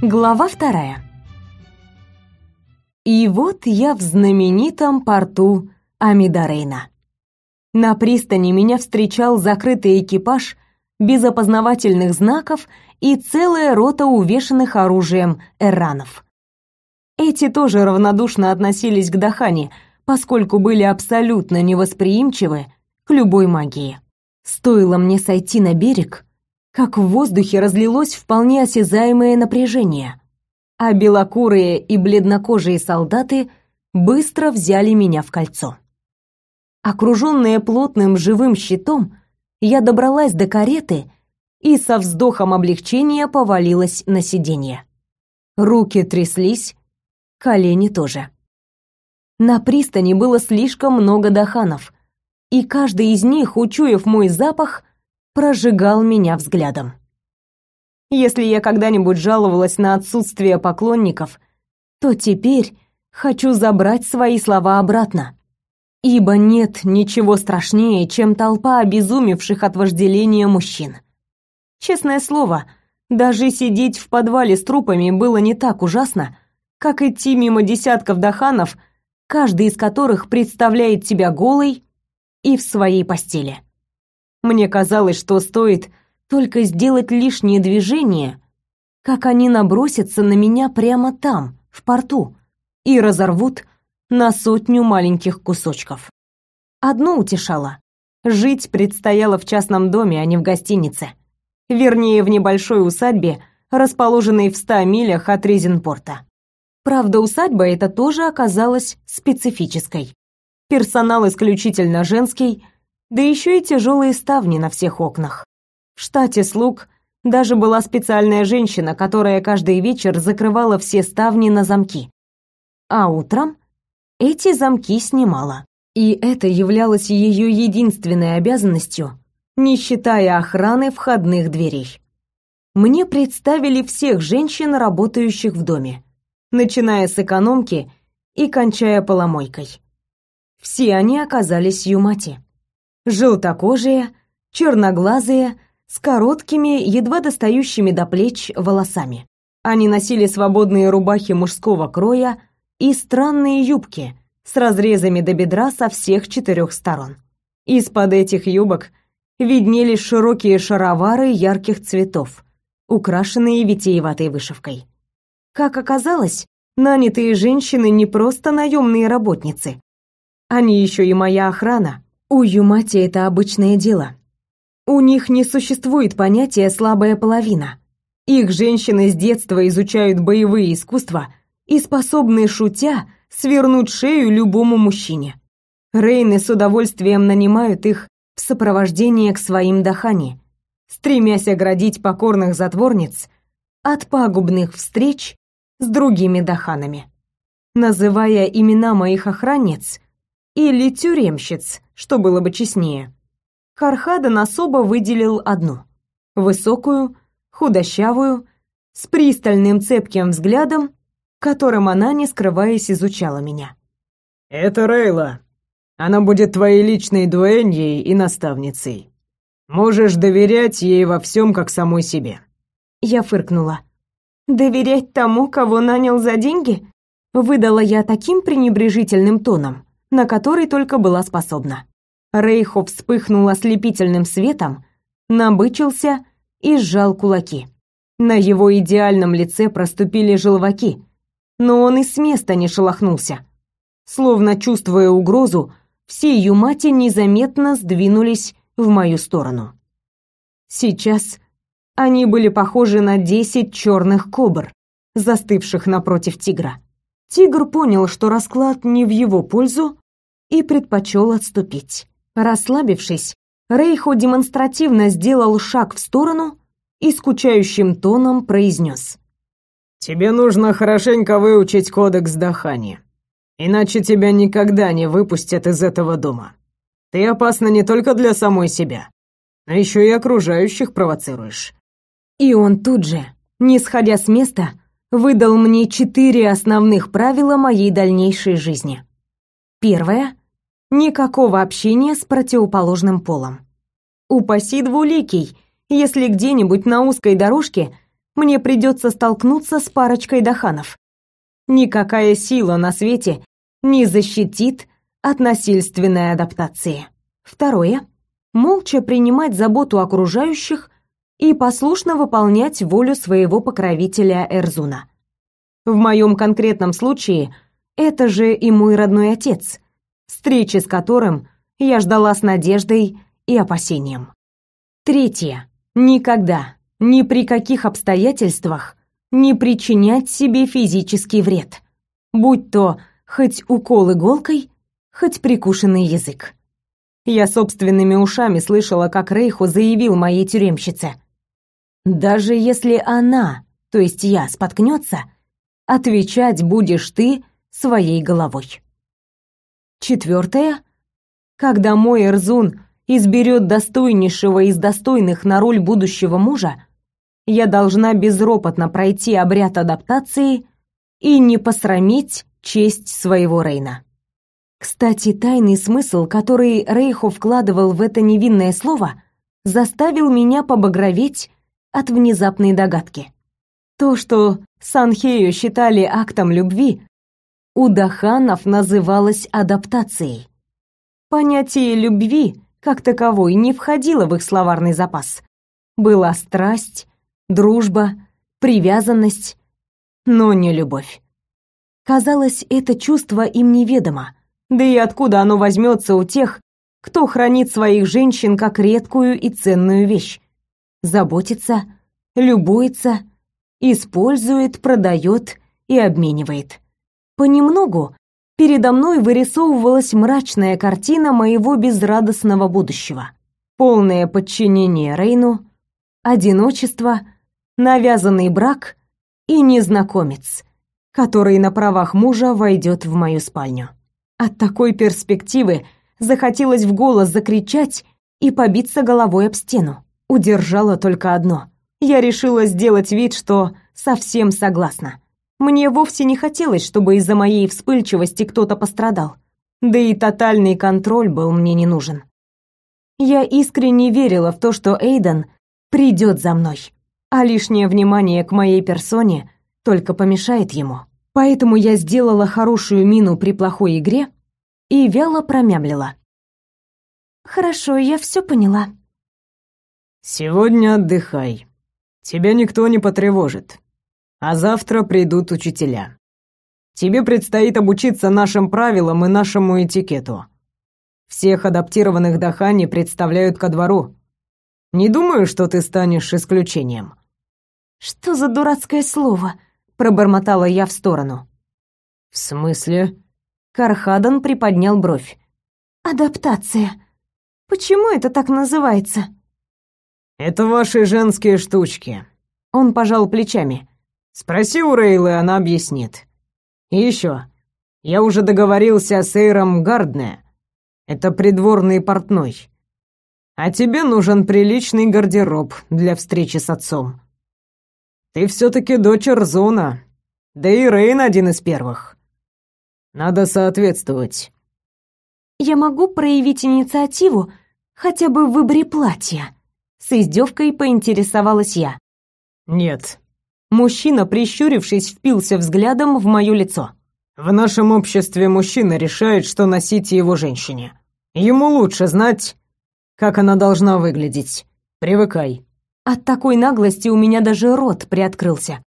Глава вторая. И вот я в знаменитом порту Амидарейна. На пристани меня встречал закрытый экипаж без опознавательных знаков и целая рота увешанных оружием эранов. Эти тоже равнодушно относились к Дахане, поскольку были абсолютно невосприимчивы к любой магии. Стоило мне сойти на берег, как в воздухе разлилось вполне осязаемое напряжение, а белокурые и бледнокожие солдаты быстро взяли меня в кольцо. Окруженная плотным живым щитом, я добралась до кареты и со вздохом облегчения повалилась на сиденье. Руки тряслись, колени тоже. На пристани было слишком много даханов, и каждый из них, учуяв мой запах, прожигал меня взглядом. Если я когда-нибудь жаловалась на отсутствие поклонников, то теперь хочу забрать свои слова обратно. Ибо нет ничего страшнее, чем толпа обезумевших от вожделения мужчин. Честное слово, даже сидеть в подвале с трупами было не так ужасно, как идти мимо десятков даханов, каждый из которых представляет тебя голой и в своей постели. Мне казалось, что стоит только сделать лишнее движение, как они набросятся на меня прямо там, в порту, и разорвут на сотню маленьких кусочков. Одно утешало. Жить предстояло в частном доме, а не в гостинице. Вернее, в небольшой усадьбе, расположенной в ста милях от Ризенпорта. Правда, усадьба эта тоже оказалась специфической. Персонал исключительно женский – да еще и тяжелые ставни на всех окнах. В штате слуг даже была специальная женщина, которая каждый вечер закрывала все ставни на замки. А утром эти замки снимала. И это являлось ее единственной обязанностью, не считая охраны входных дверей. Мне представили всех женщин, работающих в доме, начиная с экономки и кончая поломойкой. Все они оказались юмати желтокожие, черноглазые, с короткими, едва достающими до плеч волосами. Они носили свободные рубахи мужского кроя и странные юбки с разрезами до бедра со всех четырех сторон. Из-под этих юбок виднелись широкие шаровары ярких цветов, украшенные витиеватой вышивкой. Как оказалось, нанятые женщины не просто наемные работницы. Они еще и моя охрана, у Юмати это обычное дело. У них не существует понятия «слабая половина». Их женщины с детства изучают боевые искусства и способны, шутя, свернуть шею любому мужчине. Рейны с удовольствием нанимают их в сопровождение к своим дахани, стремясь оградить покорных затворниц от пагубных встреч с другими даханами. Называя имена моих охранниц или тюремщиц, что было бы честнее. Хархадан особо выделил одну. Высокую, худощавую, с пристальным цепким взглядом, которым она, не скрываясь, изучала меня. «Это Рейла. Она будет твоей личной дуэньей и наставницей. Можешь доверять ей во всем, как самой себе». Я фыркнула. «Доверять тому, кого нанял за деньги?» Выдала я таким пренебрежительным тоном, на который только была способна. Рейхо вспыхнул ослепительным светом, набычился и сжал кулаки. На его идеальном лице проступили желваки, но он и с места не шелохнулся. Словно чувствуя угрозу, все юмати незаметно сдвинулись в мою сторону. Сейчас они были похожи на десять черных кобр, застывших напротив тигра. Тигр понял, что расклад не в его пользу, и предпочел отступить. Расслабившись, Рейхо демонстративно сделал шаг в сторону и скучающим тоном произнес. «Тебе нужно хорошенько выучить кодекс Дахани, иначе тебя никогда не выпустят из этого дома. Ты опасна не только для самой себя, но еще и окружающих провоцируешь». И он тут же, не сходя с места, выдал мне четыре основных правила моей дальнейшей жизни. Первое Никакого общения с противоположным полом. Упаси двуликий, если где-нибудь на узкой дорожке мне придется столкнуться с парочкой даханов. Никакая сила на свете не защитит от насильственной адаптации. Второе молча принимать заботу окружающих и послушно выполнять волю своего покровителя Эрзуна. В моем конкретном случае это же и мой родной отец, встречи с которым я ждала с надеждой и опасением. Третье. Никогда, ни при каких обстоятельствах не причинять себе физический вред, будь то хоть укол иголкой, хоть прикушенный язык. Я собственными ушами слышала, как Рейху заявил моей тюремщице. «Даже если она, то есть я, споткнется, отвечать будешь ты своей головой». Четвертое. Когда мой Эрзун изберет достойнейшего из достойных на роль будущего мужа, я должна безропотно пройти обряд адаптации и не посрамить честь своего Рейна. Кстати, тайный смысл, который Рейхо вкладывал в это невинное слово, заставил меня побагроветь от внезапной догадки. То, что Санхею считали актом любви, у Даханов называлось адаптацией. Понятие любви, как таковой, не входило в их словарный запас. Была страсть, дружба, привязанность, но не любовь. Казалось, это чувство им неведомо, да и откуда оно возьмется у тех, кто хранит своих женщин как редкую и ценную вещь? Заботится, любуется, использует, продает и обменивает. Понемногу передо мной вырисовывалась мрачная картина моего безрадостного будущего. Полное подчинение Рейну, одиночество, навязанный брак и незнакомец, который на правах мужа войдет в мою спальню. От такой перспективы захотелось в голос закричать и побиться головой об стену. Удержала только одно. Я решила сделать вид, что совсем согласна. Мне вовсе не хотелось, чтобы из-за моей вспыльчивости кто-то пострадал. Да и тотальный контроль был мне не нужен. Я искренне верила в то, что Эйден придет за мной, а лишнее внимание к моей персоне только помешает ему. Поэтому я сделала хорошую мину при плохой игре и вяло промямлила. «Хорошо, я все поняла». «Сегодня отдыхай. Тебя никто не потревожит. А завтра придут учителя. Тебе предстоит обучиться нашим правилам и нашему этикету. Всех адаптированных Дахани представляют ко двору. Не думаю, что ты станешь исключением». «Что за дурацкое слово?» пробормотала я в сторону. В смысле? Кархадан приподнял бровь. Адаптация. Почему это так называется? Это ваши женские штучки. Он пожал плечами. Спроси у Рейлы, она объяснит. И еще. Я уже договорился с Эйром Гардне. Это придворный портной. А тебе нужен приличный гардероб для встречи с отцом. Ты все-таки дочь Рзуна, да и Рейн один из первых. Надо соответствовать. Я могу проявить инициативу хотя бы в выборе платья. С издевкой поинтересовалась я. Нет. Мужчина, прищурившись, впился взглядом в мое лицо. В нашем обществе мужчина решает, что носить его женщине. Ему лучше знать, как она должна выглядеть. Привыкай. От такой наглости у меня даже рот приоткрылся.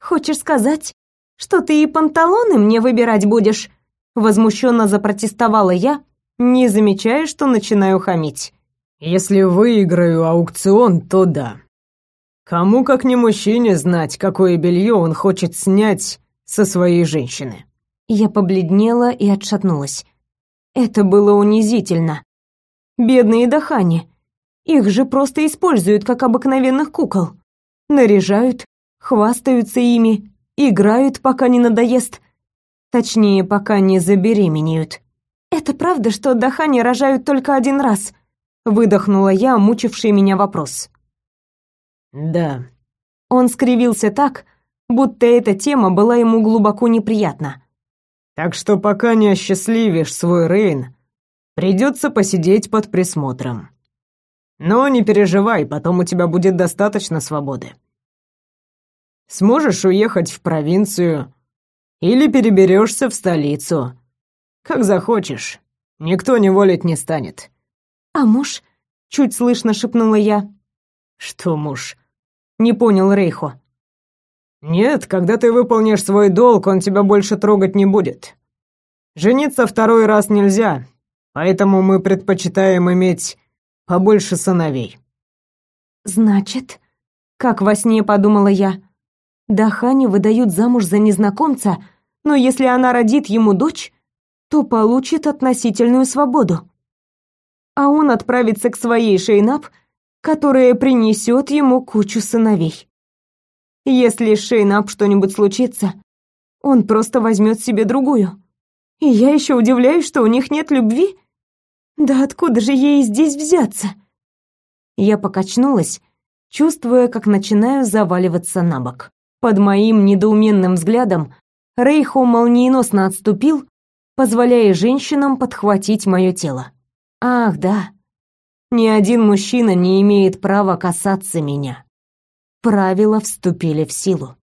Хочешь сказать, что ты и панталоны мне выбирать будешь? Возмущенно запротестовала я, не замечая, что начинаю хамить. Если выиграю аукцион, то да. Кому как не мужчине знать, какое белье он хочет снять со своей женщины. Я побледнела и отшатнулась. Это было унизительно. Бедные Дахани. Их же просто используют как обыкновенных кукол. Наряжают, хвастаются ими, играют, пока не надоест. Точнее, пока не забеременеют. «Это правда, что Дахани рожают только один раз?» Выдохнула я, мучивший меня вопрос. «Да». Он скривился так, будто эта тема была ему глубоко неприятна. «Так что пока не осчастливишь свой Рейн, придется посидеть под присмотром». Но не переживай, потом у тебя будет достаточно свободы. Сможешь уехать в провинцию или переберешься в столицу. Как захочешь. Никто не волить не станет. А муж? Чуть слышно шепнула я. Что муж? Не понял Рейхо. Нет, когда ты выполнишь свой долг, он тебя больше трогать не будет. Жениться второй раз нельзя, поэтому мы предпочитаем иметь побольше сыновей. Значит, как во сне подумала я, Дахани выдают замуж за незнакомца, но если она родит ему дочь, то получит относительную свободу. А он отправится к своей Шейнап, которая принесет ему кучу сыновей. Если с Шейнап что-нибудь случится, он просто возьмет себе другую. И я еще удивляюсь, что у них нет любви. Да откуда же ей здесь взяться? Я покачнулась, чувствуя, как начинаю заваливаться на бок. Под моим недоуменным взглядом Рейхо молниеносно отступил, позволяя женщинам подхватить мое тело. Ах, да. Ни один мужчина не имеет права касаться меня. Правила вступили в силу.